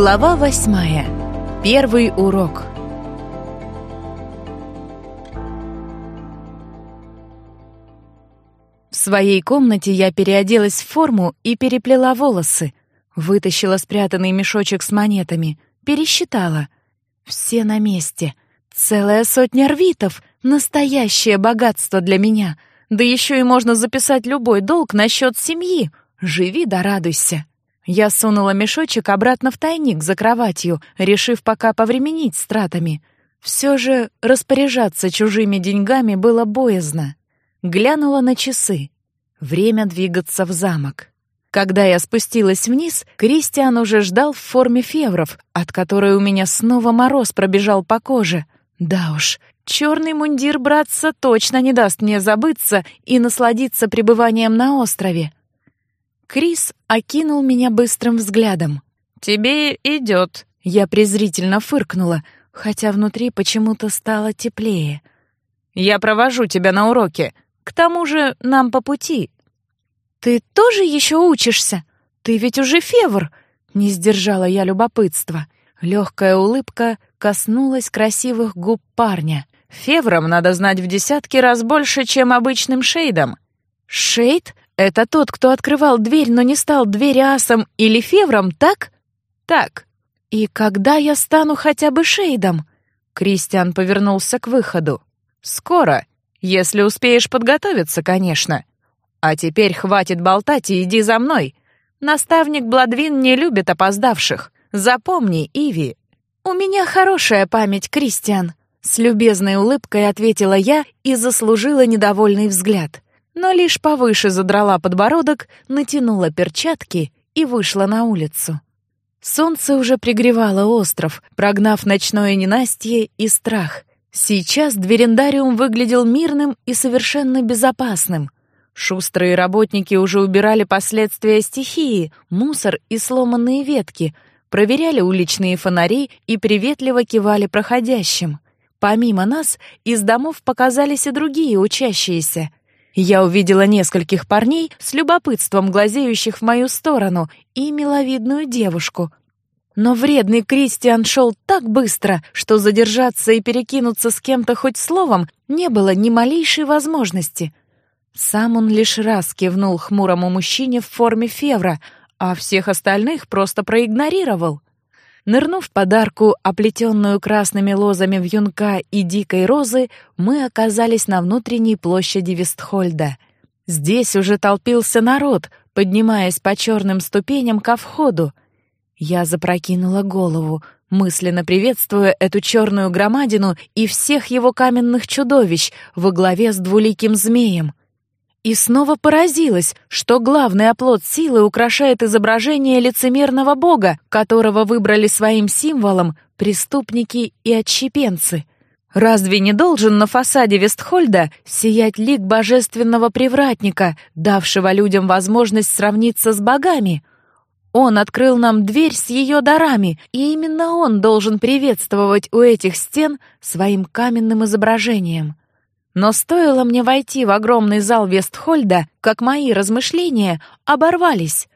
Глава восьмая. Первый урок. В своей комнате я переоделась в форму и переплела волосы. Вытащила спрятанный мешочек с монетами, пересчитала. Все на месте. Целая сотня рвитов. Настоящее богатство для меня. Да еще и можно записать любой долг на счет семьи. Живи да радуйся. Я сунула мешочек обратно в тайник за кроватью, решив пока повременить с тратами. Все же распоряжаться чужими деньгами было боязно. Глянула на часы. Время двигаться в замок. Когда я спустилась вниз, Кристиан уже ждал в форме февров, от которой у меня снова мороз пробежал по коже. Да уж, черный мундир братца точно не даст мне забыться и насладиться пребыванием на острове. Крис окинул меня быстрым взглядом. «Тебе идет», — я презрительно фыркнула, хотя внутри почему-то стало теплее. «Я провожу тебя на уроки. К тому же нам по пути». «Ты тоже еще учишься? Ты ведь уже февр!» — не сдержала я любопытства. Легкая улыбка коснулась красивых губ парня. «Февром надо знать в десятки раз больше, чем обычным шейдом». «Шейд? Это тот, кто открывал дверь, но не стал двериасом или февром, так? Так. И когда я стану хотя бы шейдом? Кристиан повернулся к выходу. Скоро, если успеешь подготовиться, конечно. А теперь хватит болтать и иди за мной. Наставник Бладвин не любит опоздавших. Запомни, Иви. У меня хорошая память, Кристиан. С любезной улыбкой ответила я и заслужила недовольный взгляд но лишь повыше задрала подбородок, натянула перчатки и вышла на улицу. Солнце уже пригревало остров, прогнав ночное ненастье и страх. Сейчас дверендариум выглядел мирным и совершенно безопасным. Шустрые работники уже убирали последствия стихии, мусор и сломанные ветки, проверяли уличные фонари и приветливо кивали проходящим. Помимо нас, из домов показались и другие учащиеся. Я увидела нескольких парней с любопытством глазеющих в мою сторону и миловидную девушку. Но вредный Кристиан шел так быстро, что задержаться и перекинуться с кем-то хоть словом не было ни малейшей возможности. Сам он лишь раз кивнул хмурому мужчине в форме февра, а всех остальных просто проигнорировал. Нырнув под арку, оплетенную красными лозами вьюнка и дикой розы, мы оказались на внутренней площади Вестхольда. Здесь уже толпился народ, поднимаясь по черным ступеням ко входу. Я запрокинула голову, мысленно приветствуя эту черную громадину и всех его каменных чудовищ во главе с двуликим змеем. И снова поразилась, что главный оплот силы украшает изображение лицемерного бога, которого выбрали своим символом преступники и отщепенцы. Разве не должен на фасаде Вестхольда сиять лик божественного привратника, давшего людям возможность сравниться с богами? Он открыл нам дверь с ее дарами, и именно он должен приветствовать у этих стен своим каменным изображением. Но стоило мне войти в огромный зал Вестхольда, как мои размышления оборвались.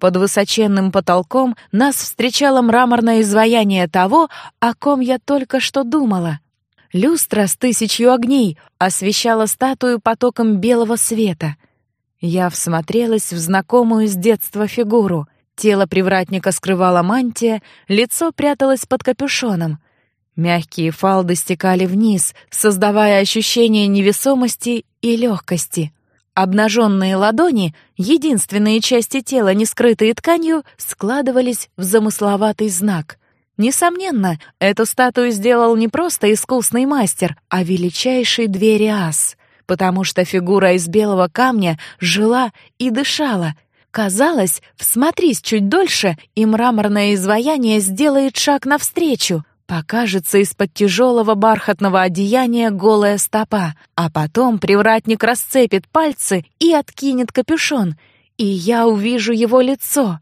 Под высоченным потолком нас встречало мраморное изваяние того, о ком я только что думала. Люстра с тысячью огней освещала статую потоком белого света. Я всмотрелась в знакомую с детства фигуру. Тело привратника скрывала мантия, лицо пряталось под капюшоном — Мягкие фалды стекали вниз, создавая ощущение невесомости и легкости. Обнаженные ладони, единственные части тела, не скрытые тканью, складывались в замысловатый знак. Несомненно, эту статую сделал не просто искусный мастер, а величайший двериас, потому что фигура из белого камня жила и дышала. Казалось, всмотрись чуть дольше, и мраморное изваяние сделает шаг навстречу, Покажется из-под тяжелого бархатного одеяния голая стопа, а потом привратник расцепит пальцы и откинет капюшон, и я увижу его лицо.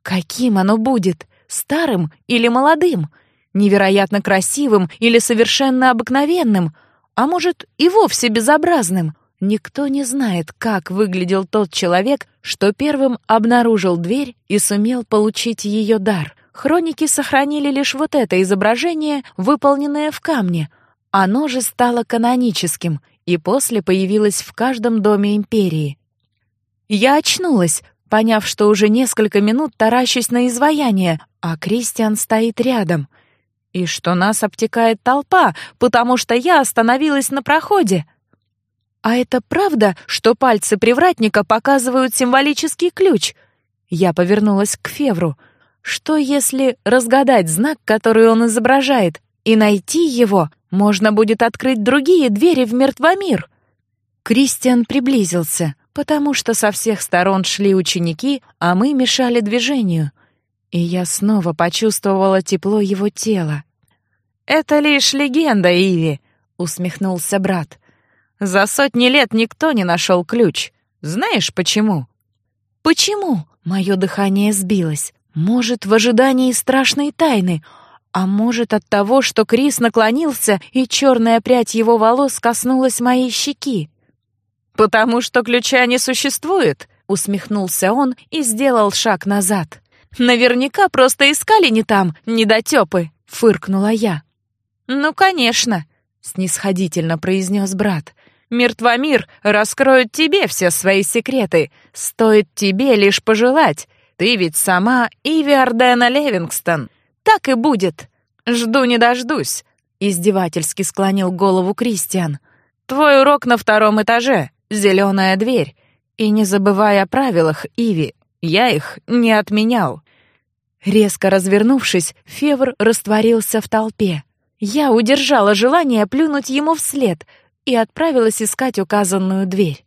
Каким оно будет? Старым или молодым? Невероятно красивым или совершенно обыкновенным? А может, и вовсе безобразным? Никто не знает, как выглядел тот человек, что первым обнаружил дверь и сумел получить ее дар — хроники сохранили лишь вот это изображение, выполненное в камне. Оно же стало каноническим и после появилось в каждом доме империи. Я очнулась, поняв, что уже несколько минут таращусь на изваяние, а Кристиан стоит рядом. И что нас обтекает толпа, потому что я остановилась на проходе. А это правда, что пальцы привратника показывают символический ключ? Я повернулась к Февру. Что если разгадать знак, который он изображает, и найти его, можно будет открыть другие двери в мертвомир? Кристиан приблизился потому что со всех сторон шли ученики, а мы мешали движению. И я снова почувствовала тепло его тела. «Это лишь легенда, Иви», — усмехнулся брат. «За сотни лет никто не нашел ключ. Знаешь почему?» «Почему?» — мое дыхание сбилось. «Может, в ожидании страшной тайны, а может, от того, что Крис наклонился, и черная прядь его волос коснулась моей щеки. «Потому что ключа не существует», — усмехнулся он и сделал шаг назад. «Наверняка просто искали не там, недотёпы», — фыркнула я. «Ну, конечно», — снисходительно произнес брат. «Мертвомир раскроет тебе все свои секреты. Стоит тебе лишь пожелать. Ты ведь сама Иви Ардена Левингстон. Так и будет. Жду не дождусь», — издевательски склонил голову Кристиан. «Твой урок на втором этаже зеленая дверь. И не забывай о правилах, Иви, я их не отменял. Резко развернувшись, Февр растворился в толпе. Я удержала желание плюнуть ему вслед и отправилась искать указанную дверь.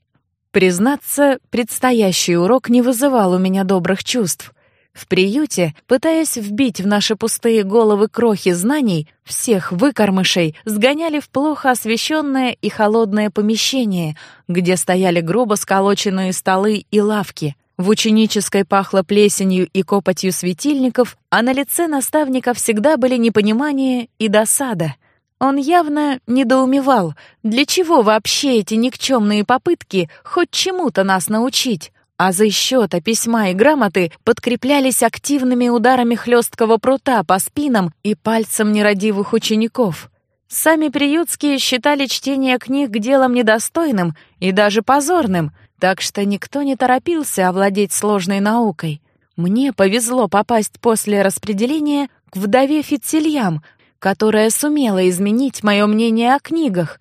Признаться, предстоящий урок не вызывал у меня добрых чувств. В приюте, пытаясь вбить в наши пустые головы крохи знаний, всех выкормышей сгоняли в плохо освещенное и холодное помещение, где стояли грубо сколоченные столы и лавки. В ученической пахло плесенью и копотью светильников, а на лице наставника всегда были непонимание и досада. Он явно недоумевал, для чего вообще эти никчемные попытки хоть чему-то нас научить а за счета письма и грамоты подкреплялись активными ударами хлесткого прута по спинам и пальцам нерадивых учеников. Сами приютские считали чтение книг делом недостойным и даже позорным, так что никто не торопился овладеть сложной наукой. Мне повезло попасть после распределения к вдове Фитцельям, которая сумела изменить мое мнение о книгах,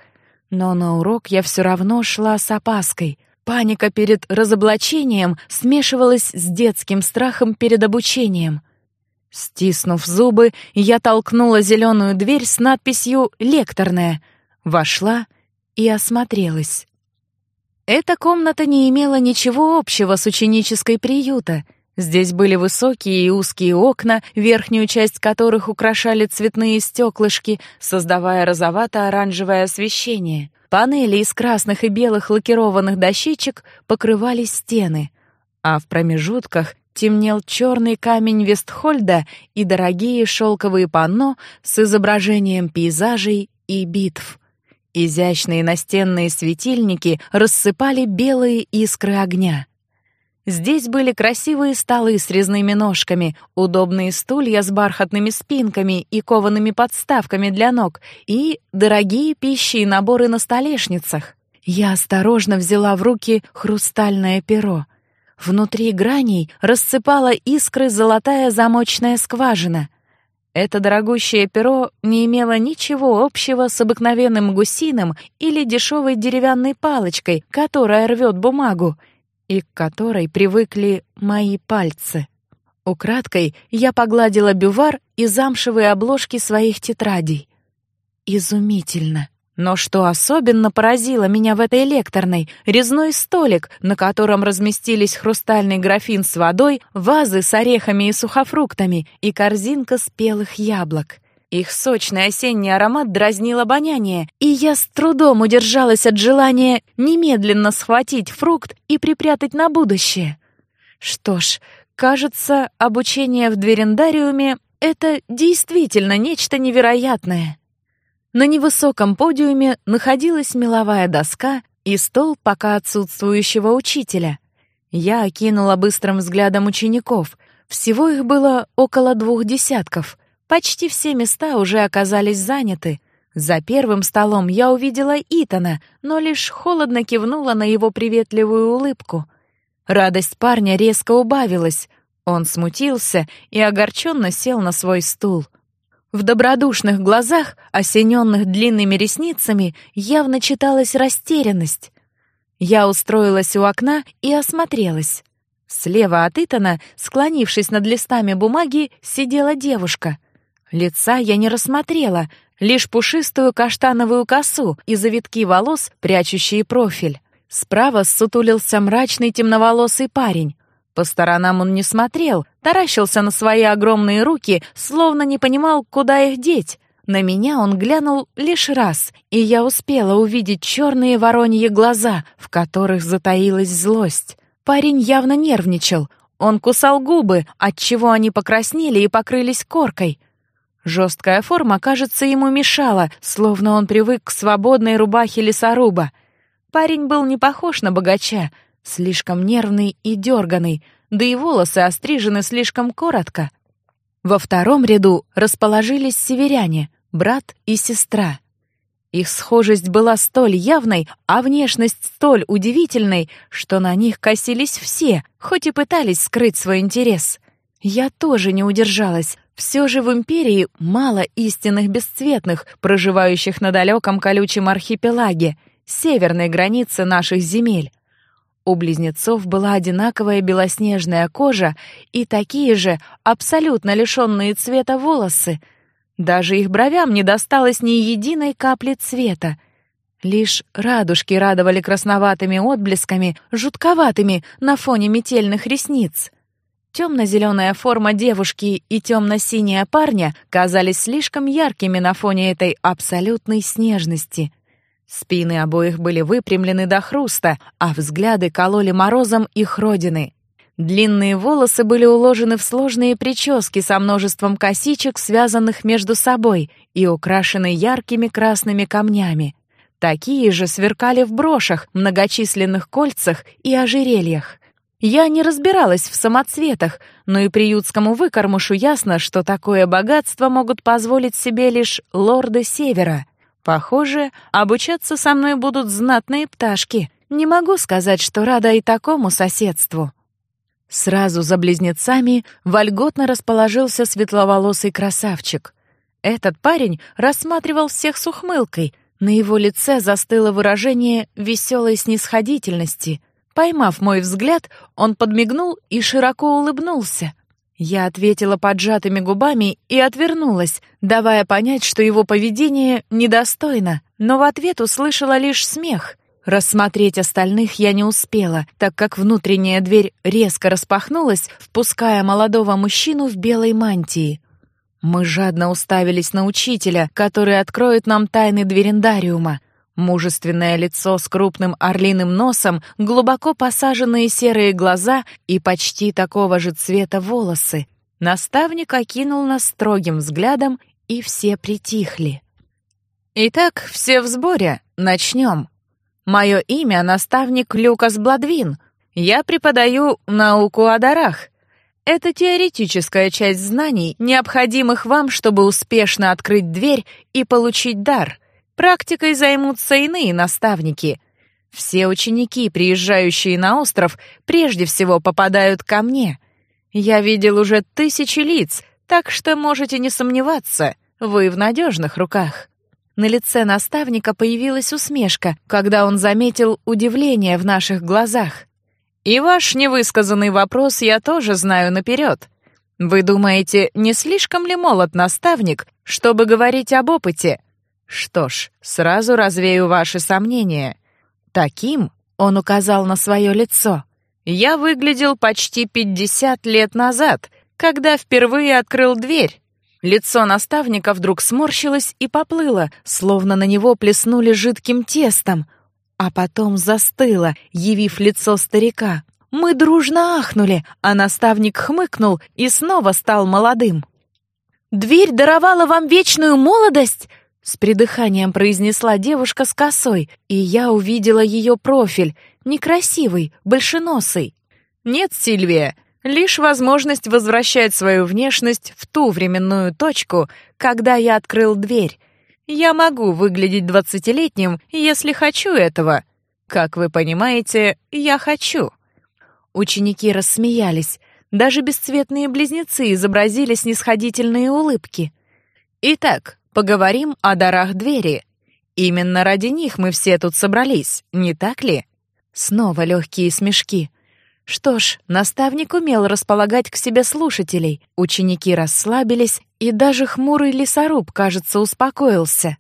но на урок я все равно шла с опаской — Паника перед разоблачением смешивалась с детским страхом перед обучением. Стиснув зубы, я толкнула зеленую дверь с надписью «Лекторная», вошла и осмотрелась. Эта комната не имела ничего общего с ученической приюта. Здесь были высокие и узкие окна, верхнюю часть которых украшали цветные стеклышки, создавая розовато-оранжевое освещение. Панели из красных и белых лакированных дощечек покрывали стены, а в промежутках темнел черный камень Вестхольда и дорогие шелковые панно с изображением пейзажей и битв. Изящные настенные светильники рассыпали белые искры огня. Здесь были красивые столы с резными ножками, удобные стулья с бархатными спинками и коваными подставками для ног и дорогие пищи и наборы на столешницах. Я осторожно взяла в руки хрустальное перо. Внутри граней рассыпала искры золотая замочная скважина. Это дорогущее перо не имело ничего общего с обыкновенным гусиным или дешевой деревянной палочкой, которая рвет бумагу — и к которой привыкли мои пальцы. Украдкой я погладила бювар и замшевые обложки своих тетрадей. Изумительно. Но что особенно поразило меня в этой лекторной — резной столик, на котором разместились хрустальный графин с водой, вазы с орехами и сухофруктами и корзинка спелых яблок. Их сочный осенний аромат дразнил обоняние, и я с трудом удержалась от желания немедленно схватить фрукт и припрятать на будущее. Что ж, кажется, обучение в дверендариуме — это действительно нечто невероятное. На невысоком подиуме находилась меловая доска и стол пока отсутствующего учителя. Я окинула быстрым взглядом учеников — Всего их было около двух десятков. Почти все места уже оказались заняты. За первым столом я увидела Итана, но лишь холодно кивнула на его приветливую улыбку. Радость парня резко убавилась. Он смутился и огорченно сел на свой стул. В добродушных глазах, осененных длинными ресницами, явно читалась растерянность. Я устроилась у окна и осмотрелась. Слева от Итана, склонившись над листами бумаги, сидела девушка. Лица я не рассмотрела, лишь пушистую каштановую косу и завитки волос, прячущие профиль. Справа ссутулился мрачный темноволосый парень. По сторонам он не смотрел, таращился на свои огромные руки, словно не понимал, куда их деть. На меня он глянул лишь раз, и я успела увидеть черные вороньи глаза, в которых затаилась злость. Парень явно нервничал. Он кусал губы, отчего они покраснели и покрылись коркой. Жесткая форма, кажется, ему мешала, словно он привык к свободной рубахе лесоруба. Парень был не похож на богача, слишком нервный и дерганый, да и волосы острижены слишком коротко. Во втором ряду расположились северяне, брат и сестра. Их схожесть была столь явной, а внешность столь удивительной, что на них косились все, хоть и пытались скрыть свой интерес. Я тоже не удержалась. Все же в империи мало истинных бесцветных, проживающих на далеком колючем архипелаге, северной границе наших земель. У близнецов была одинаковая белоснежная кожа и такие же, абсолютно лишенные цвета волосы — даже их бровям не досталось ни единой капли цвета. Лишь радужки радовали красноватыми отблесками, жутковатыми на фоне метельных ресниц. Темно-зеленая форма девушки и темно-синяя парня казались слишком яркими на фоне этой абсолютной снежности. Спины обоих были выпрямлены до хруста, а взгляды кололи морозом их родины. Длинные волосы были уложены в сложные прически со множеством косичек, связанных между собой и украшены яркими красными камнями. Такие же сверкали в брошах, многочисленных кольцах и ожерельях. Я не разбиралась в самоцветах, но и приютскому выкормушу ясно, что такое богатство могут позволить себе лишь лорды Севера. Похоже, обучаться со мной будут знатные пташки. Не могу сказать, что рада и такому соседству. Сразу за близнецами вольготно расположился светловолосый красавчик. Этот парень рассматривал всех с ухмылкой. На его лице застыло выражение веселой снисходительности. Поймав мой взгляд, он подмигнул и широко улыбнулся. Я ответила поджатыми губами и отвернулась, давая понять, что его поведение недостойно, но в ответ услышала лишь смех — Рассмотреть остальных я не успела, так как внутренняя дверь резко распахнулась, впуская молодого мужчину в белой мантии. Мы жадно уставились на учителя, который откроет нам тайны дверендариума. Мужественное лицо с крупным орлиным носом, глубоко посаженные серые глаза и почти такого же цвета волосы. Наставник окинул нас строгим взглядом, и все притихли. «Итак, все в сборе. Начнем», Мое имя — наставник Люкас Бладвин. Я преподаю науку о дарах. Это теоретическая часть знаний, необходимых вам, чтобы успешно открыть дверь и получить дар. Практикой займутся иные наставники. Все ученики, приезжающие на остров, прежде всего попадают ко мне. Я видел уже тысячи лиц, так что можете не сомневаться, вы в надежных руках. На лице наставника появилась усмешка, когда он заметил удивление в наших глазах. «И ваш невысказанный вопрос я тоже знаю наперед. Вы думаете, не слишком ли молод наставник, чтобы говорить об опыте? Что ж, сразу развею ваши сомнения. Таким, — он указал на свое лицо, — я выглядел почти пятьдесят лет назад, когда впервые открыл дверь. Лицо наставника вдруг сморщилось и поплыло, словно на него плеснули жидким тестом, а потом застыло, явив лицо старика. Мы дружно ахнули, а наставник хмыкнул и снова стал молодым. «Дверь даровала вам вечную молодость?» С придыханием произнесла девушка с косой, и я увидела ее профиль, некрасивый, большеносый. «Нет, Сильвия, Лишь возможность возвращать свою внешность в ту временную точку, когда я открыл дверь. Я могу выглядеть двадцатилетним, если хочу этого. Как вы понимаете, я хочу. Ученики рассмеялись. Даже бесцветные близнецы изобразили снисходительные улыбки. Итак, поговорим о дарах двери. Именно ради них мы все тут собрались, не так ли? Снова легкие смешки. Что ж, наставник умел располагать к себе слушателей. Ученики расслабились, и даже хмурый лесоруб, кажется, успокоился.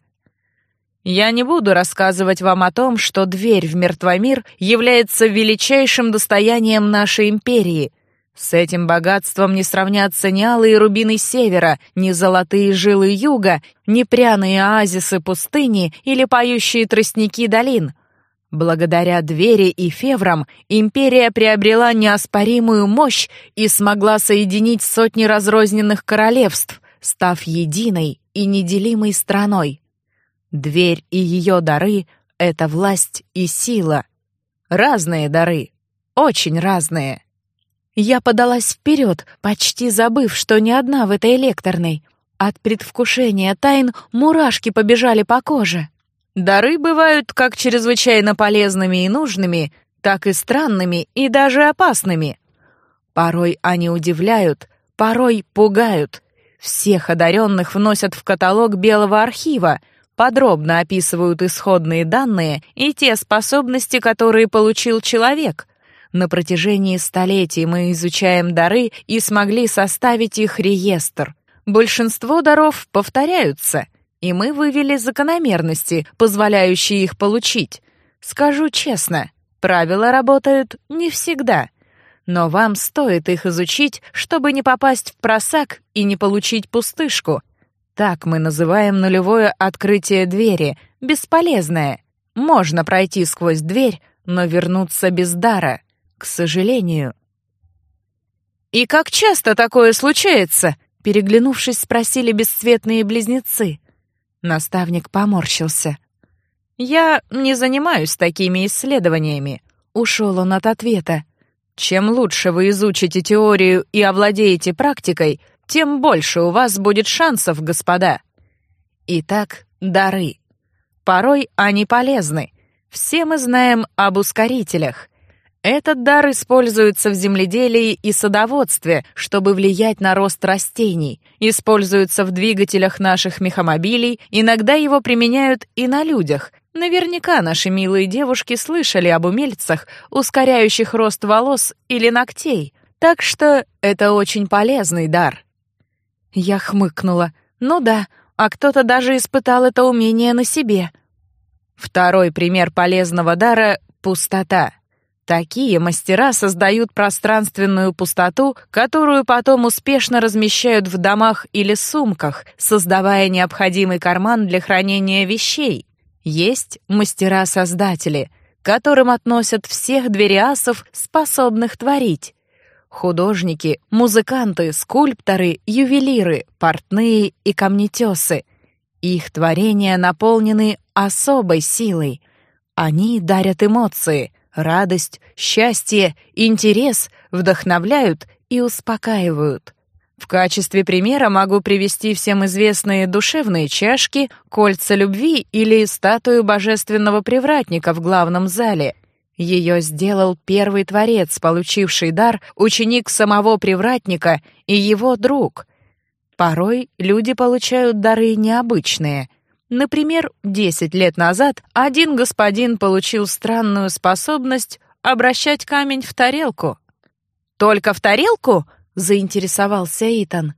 Я не буду рассказывать вам о том, что дверь в мертвомир является величайшим достоянием нашей империи. С этим богатством не сравнятся ни алые рубины севера, ни золотые жилы юга, ни пряные оазисы пустыни или поющие тростники долин — Благодаря двери и феврам империя приобрела неоспоримую мощь и смогла соединить сотни разрозненных королевств, став единой и неделимой страной. Дверь и ее дары — это власть и сила. Разные дары, очень разные. Я подалась вперед, почти забыв, что не одна в этой лекторной. От предвкушения тайн мурашки побежали по коже. Дары бывают как чрезвычайно полезными и нужными, так и странными и даже опасными. Порой они удивляют, порой пугают. Всех одаренных вносят в каталог Белого архива, подробно описывают исходные данные и те способности, которые получил человек. На протяжении столетий мы изучаем дары и смогли составить их реестр. Большинство даров повторяются — и мы вывели закономерности, позволяющие их получить. Скажу честно, правила работают не всегда. Но вам стоит их изучить, чтобы не попасть в просак и не получить пустышку. Так мы называем нулевое открытие двери, бесполезное. Можно пройти сквозь дверь, но вернуться без дара, к сожалению. «И как часто такое случается?» Переглянувшись, спросили бесцветные близнецы. Наставник поморщился. «Я не занимаюсь такими исследованиями», — ушел он от ответа. «Чем лучше вы изучите теорию и овладеете практикой, тем больше у вас будет шансов, господа». Итак, дары. Порой они полезны. Все мы знаем об ускорителях — этот дар используется в земледелии и садоводстве, чтобы влиять на рост растений, используется в двигателях наших мехомобилей, иногда его применяют и на людях. Наверняка наши милые девушки слышали об умельцах, ускоряющих рост волос или ногтей. Так что это очень полезный дар. Я хмыкнула. Ну да, а кто-то даже испытал это умение на себе. Второй пример полезного дара — пустота. Такие мастера создают пространственную пустоту, которую потом успешно размещают в домах или сумках, создавая необходимый карман для хранения вещей. Есть мастера-создатели, которым относят всех двериасов, способных творить. Художники, музыканты, скульпторы, ювелиры, портные и камнетесы. Их творения наполнены особой силой. Они дарят эмоции — Радость, счастье, интерес вдохновляют и успокаивают. В качестве примера могу привести всем известные душевные чашки, кольца любви или статую божественного привратника в главном зале. Ее сделал первый творец, получивший дар, ученик самого привратника и его друг. Порой люди получают дары необычные — Например, 10 лет назад один господин получил странную способность обращать камень в тарелку. «Только в тарелку?» — заинтересовался Итан.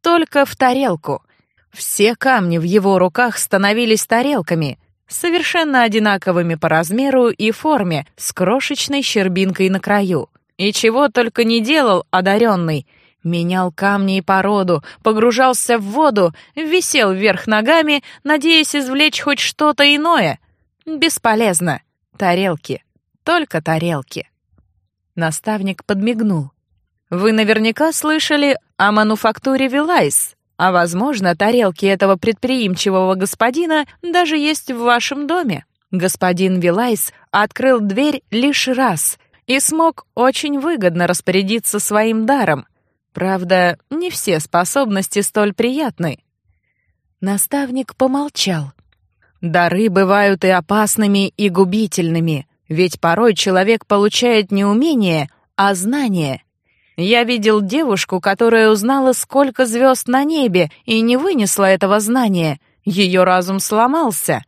«Только в тарелку. Все камни в его руках становились тарелками, совершенно одинаковыми по размеру и форме, с крошечной щербинкой на краю. И чего только не делал одаренный — Менял камни и породу, погружался в воду, висел вверх ногами, надеясь извлечь хоть что-то иное. Бесполезно. Тарелки. Только тарелки. Наставник подмигнул. Вы наверняка слышали о мануфактуре Вилайс, а, возможно, тарелки этого предприимчивого господина даже есть в вашем доме. Господин Вилайс открыл дверь лишь раз — и смог очень выгодно распорядиться своим даром. Правда, не все способности столь приятны. Наставник помолчал. Дары бывают и опасными, и губительными, ведь порой человек получает не умение, а знание. Я видел девушку, которая узнала, сколько звезд на небе, и не вынесла этого знания. Ее разум сломался.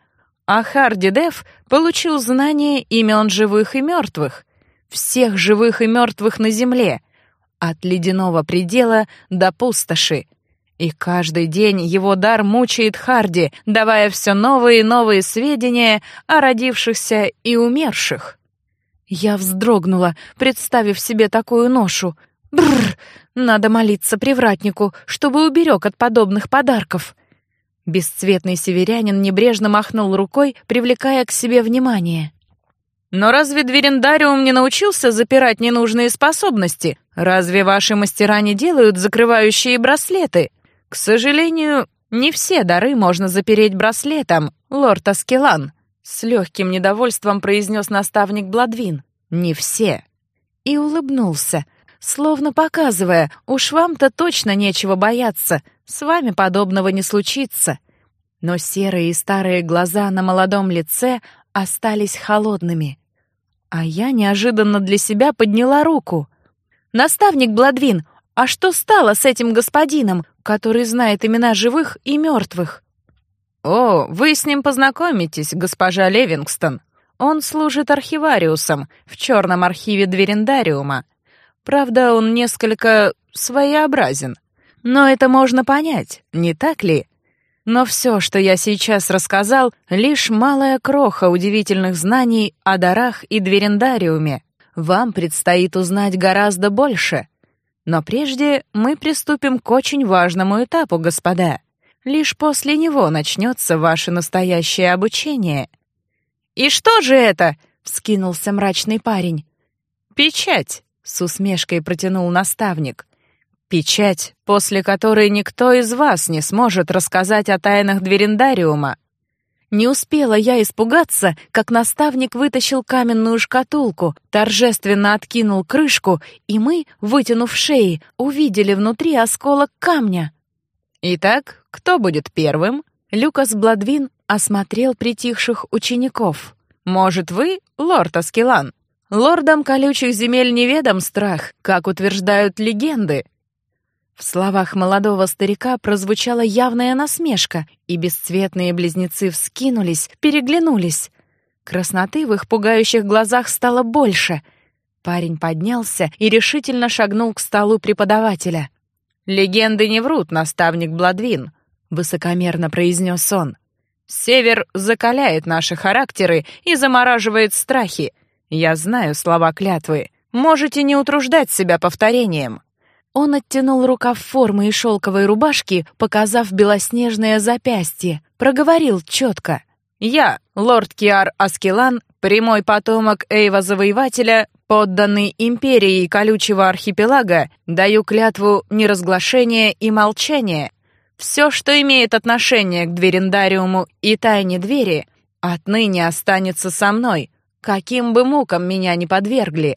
А Харди Дев получил знание имен живых и мертвых. Всех живых и мертвых на земле. От ледяного предела до пустоши. И каждый день его дар мучает Харди, давая все новые и новые сведения о родившихся и умерших. Я вздрогнула, представив себе такую ношу. Бррр, надо молиться привратнику, чтобы уберег от подобных подарков. Бесцветный северянин небрежно махнул рукой, привлекая к себе внимание. Но разве Дверендариум не научился запирать ненужные способности? Разве ваши мастера не делают закрывающие браслеты? К сожалению, не все дары можно запереть браслетом, лорд Аскелан, с легким недовольством произнес наставник Бладвин. Не все. И улыбнулся, словно показывая, уж вам-то точно нечего бояться, с вами подобного не случится. Но серые и старые глаза на молодом лице остались холодными. А я неожиданно для себя подняла руку. «Наставник Бладвин, а что стало с этим господином, который знает имена живых и мертвых?» «О, вы с ним познакомитесь, госпожа Левингстон. Он служит архивариусом в черном архиве Дверендариума. Правда, он несколько своеобразен. Но это можно понять, не так ли? Но все, что я сейчас рассказал, лишь малая кроха удивительных знаний о дарах и Дверендариуме. Вам предстоит узнать гораздо больше. Но прежде мы приступим к очень важному этапу, господа. Лишь после него начнется ваше настоящее обучение. «И что же это?» — вскинулся мрачный парень. «Печать», — с усмешкой протянул наставник. «Печать, после которой никто из вас не сможет рассказать о тайнах Дверендариума. Не успела я испугаться, как наставник вытащил каменную шкатулку, торжественно откинул крышку, и мы, вытянув шеи, увидели внутри осколок камня. «Итак, кто будет первым?» Люкас Бладвин осмотрел притихших учеников. «Может, вы, лорд Аскелан? Лордам колючих земель неведом страх, как утверждают легенды. В словах молодого старика прозвучала явная насмешка, и бесцветные близнецы вскинулись, переглянулись. Красноты в их пугающих глазах стало больше. Парень поднялся и решительно шагнул к столу преподавателя. «Легенды не врут, наставник Бладвин», — высокомерно произнес он. «Север закаляет наши характеры и замораживает страхи. Я знаю слова клятвы. Можете не утруждать себя повторением». Он оттянул рукав формы и шелковой рубашки, показав белоснежное запястье, проговорил четко. «Я, лорд Киар Аскелан, прямой потомок Эйва-завоевателя, подданный империи колючего архипелага, даю клятву неразглашения и молчания. Все, что имеет отношение к Дверендариуму и тайне двери, отныне останется со мной, каким бы мукам меня ни подвергли».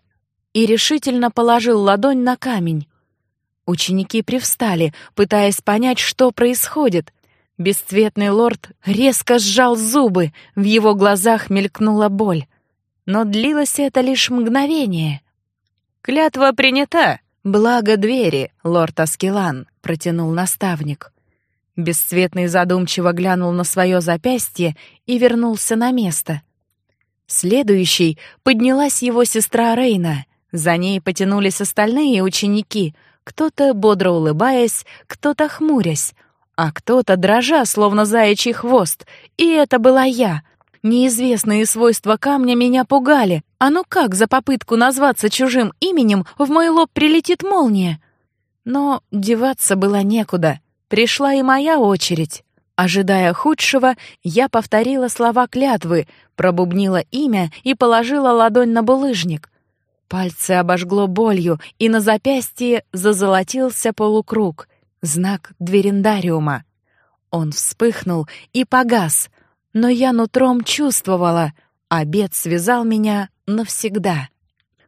И решительно положил ладонь на камень. Ученики привстали, пытаясь понять, что происходит. Бесцветный лорд резко сжал зубы, в его глазах мелькнула боль. Но длилось это лишь мгновение. «Клятва принята, благо двери, лорд Аскелан», — протянул наставник. Бесцветный задумчиво глянул на свое запястье и вернулся на место. Следующей поднялась его сестра Рейна. За ней потянулись остальные ученики — кто-то бодро улыбаясь, кто-то хмурясь, а кто-то дрожа, словно заячий хвост. И это была я. Неизвестные свойства камня меня пугали. А ну как за попытку назваться чужим именем в мой лоб прилетит молния? Но деваться было некуда. Пришла и моя очередь. Ожидая худшего, я повторила слова клятвы, пробубнила имя и положила ладонь на булыжник. Пальцы обожгло болью, и на запястье зазолотился полукруг, знак дверендариума. Он вспыхнул и погас, но я нутром чувствовала, обед связал меня навсегда.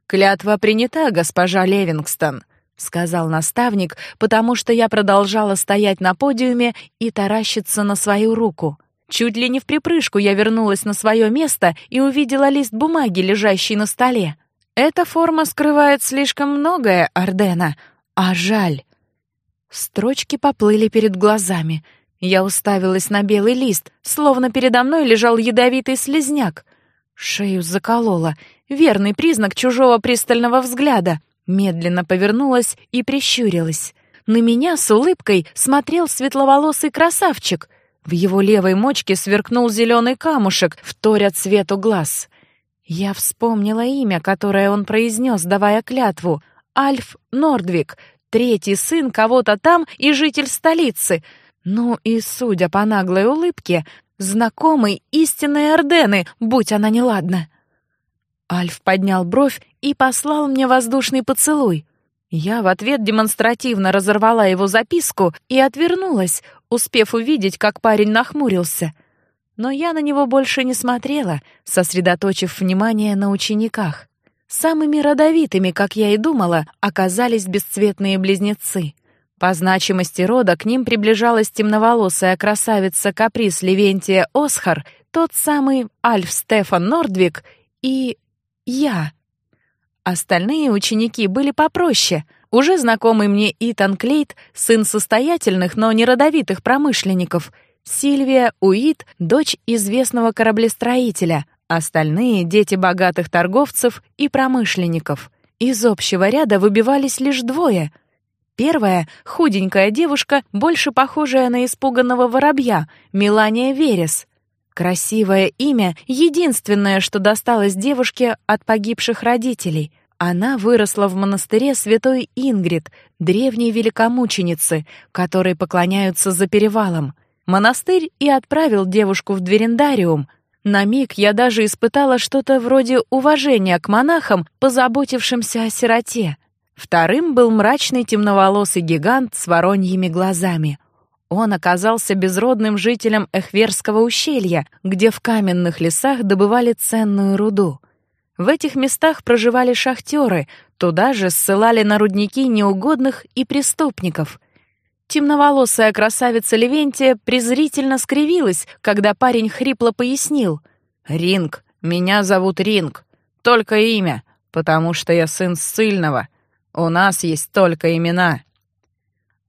Клятва принята, госпожа Левингстон, сказал наставник, потому что я продолжала стоять на подиуме и таращиться на свою руку. Чуть ли не в припрыжку я вернулась на свое место и увидела лист бумаги, лежащий на столе. Эта форма скрывает слишком многое, Ардена, а жаль. Строчки поплыли перед глазами. Я уставилась на белый лист, словно передо мной лежал ядовитый слезняк. Шею заколола, верный признак чужого пристального взгляда. Медленно повернулась и прищурилась. На меня с улыбкой смотрел светловолосый красавчик. В его левой мочке сверкнул зеленый камушек, вторя цвету глаз. Я вспомнила имя, которое он произнес, давая клятву. Альф Нордвик, третий сын кого-то там и житель столицы. Ну и, судя по наглой улыбке, знакомый истинной Ордены, будь она неладна. Альф поднял бровь и послал мне воздушный поцелуй. Я в ответ демонстративно разорвала его записку и отвернулась, успев увидеть, как парень нахмурился. Но я на него больше не смотрела, сосредоточив внимание на учениках. Самыми родовитыми, как я и думала, оказались бесцветные близнецы. По значимости рода к ним приближалась темноволосая красавица Каприс Левентия Осхар, тот самый Альф Стефан Нордвик и я. Остальные ученики были попроще. Уже знакомый мне Итан Клейт, сын состоятельных, но не родовитых промышленников, Сильвия Уит, дочь известного кораблестроителя, остальные дети богатых торговцев и промышленников. Из общего ряда выбивались лишь двое. Первая худенькая девушка, больше похожая на испуганного воробья, Мелания Верес. Красивое имя — единственное, что досталось девушке от погибших родителей. Она выросла в монастыре святой Ингрид, древней великомученицы, которой поклоняются за перевалом. Монастырь и отправил девушку в Дверендариум. На миг я даже испытала что-то вроде уважения к монахам, позаботившимся о сироте. Вторым был мрачный темноволосый гигант с вороньими глазами — он оказался безродным жителем Эхверского ущелья, где в каменных лесах добывали ценную руду. В этих местах проживали шахтеры, туда же ссылали на рудники неугодных и преступников. Темноволосая красавица Левентия презрительно скривилась, когда парень хрипло пояснил: "Ринг, меня зовут Ринг, только имя, потому что я сын ссыльного. У нас есть только имена".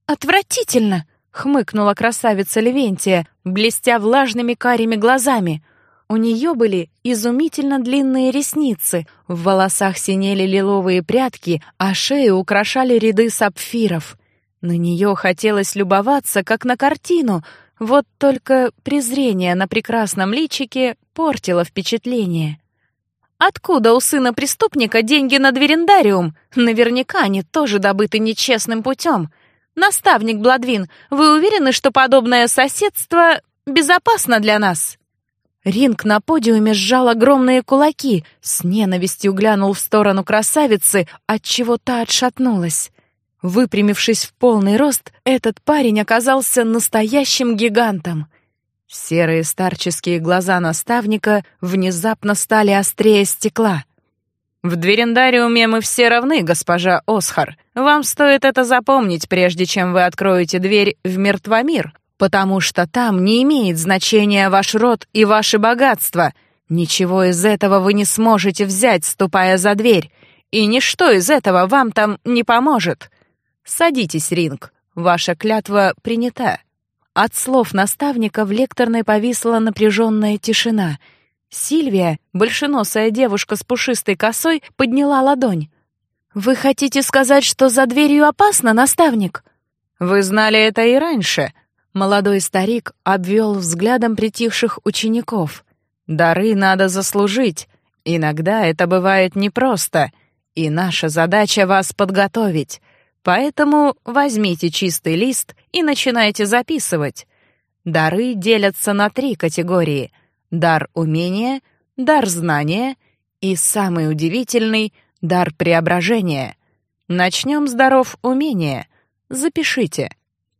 Отвратительно, хмыкнула красавица Левентия, блестя влажными карими глазами. У нее были изумительно длинные ресницы, в волосах синели лиловые прядки, а шею украшали ряды сапфиров. На нее хотелось любоваться, как на картину, вот только презрение на прекрасном личике портило впечатление. Откуда у сына преступника деньги на дверендариум? Наверняка они тоже добыты нечестным путем. Наставник Бладвин, вы уверены, что подобное соседство безопасно для нас? Ринг на подиуме сжал огромные кулаки, с ненавистью глянул в сторону красавицы, от чего та отшатнулась. Выпрямившись в полный рост, этот парень оказался настоящим гигантом. Серые старческие глаза наставника внезапно стали острее стекла. В дверендариуме мы все равны, госпожа Осхар. Вам стоит это запомнить, прежде чем вы откроете дверь в мертвомир, потому что там не имеет значения ваш род и ваши богатства. Ничего из этого вы не сможете взять, ступая за дверь, и ничто из этого вам там не поможет. Садитесь, Ринг. Ваша клятва принята. От слов наставника в лекторной повисла напряженная тишина — Сильвия, большеносая девушка с пушистой косой, подняла ладонь. «Вы хотите сказать, что за дверью опасно, наставник?» «Вы знали это и раньше», — молодой старик обвел взглядом притихших учеников. «Дары надо заслужить. Иногда это бывает непросто, и наша задача вас подготовить. Поэтому возьмите чистый лист и начинайте записывать. Дары делятся на три категории — дар умения, дар знания и самый удивительный — дар преображения. Начнем с даров умения. Запишите.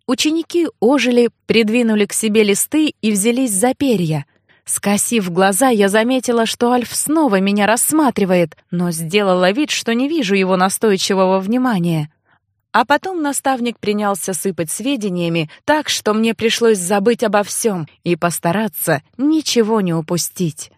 Ученики ожили, придвинули к себе листы и взялись за перья. Скосив глаза, я заметила, что Альф снова меня рассматривает, но сделала вид, что не вижу его настойчивого внимания. А потом наставник принялся сыпать сведениями так, что мне пришлось забыть обо всем и постараться ничего не упустить.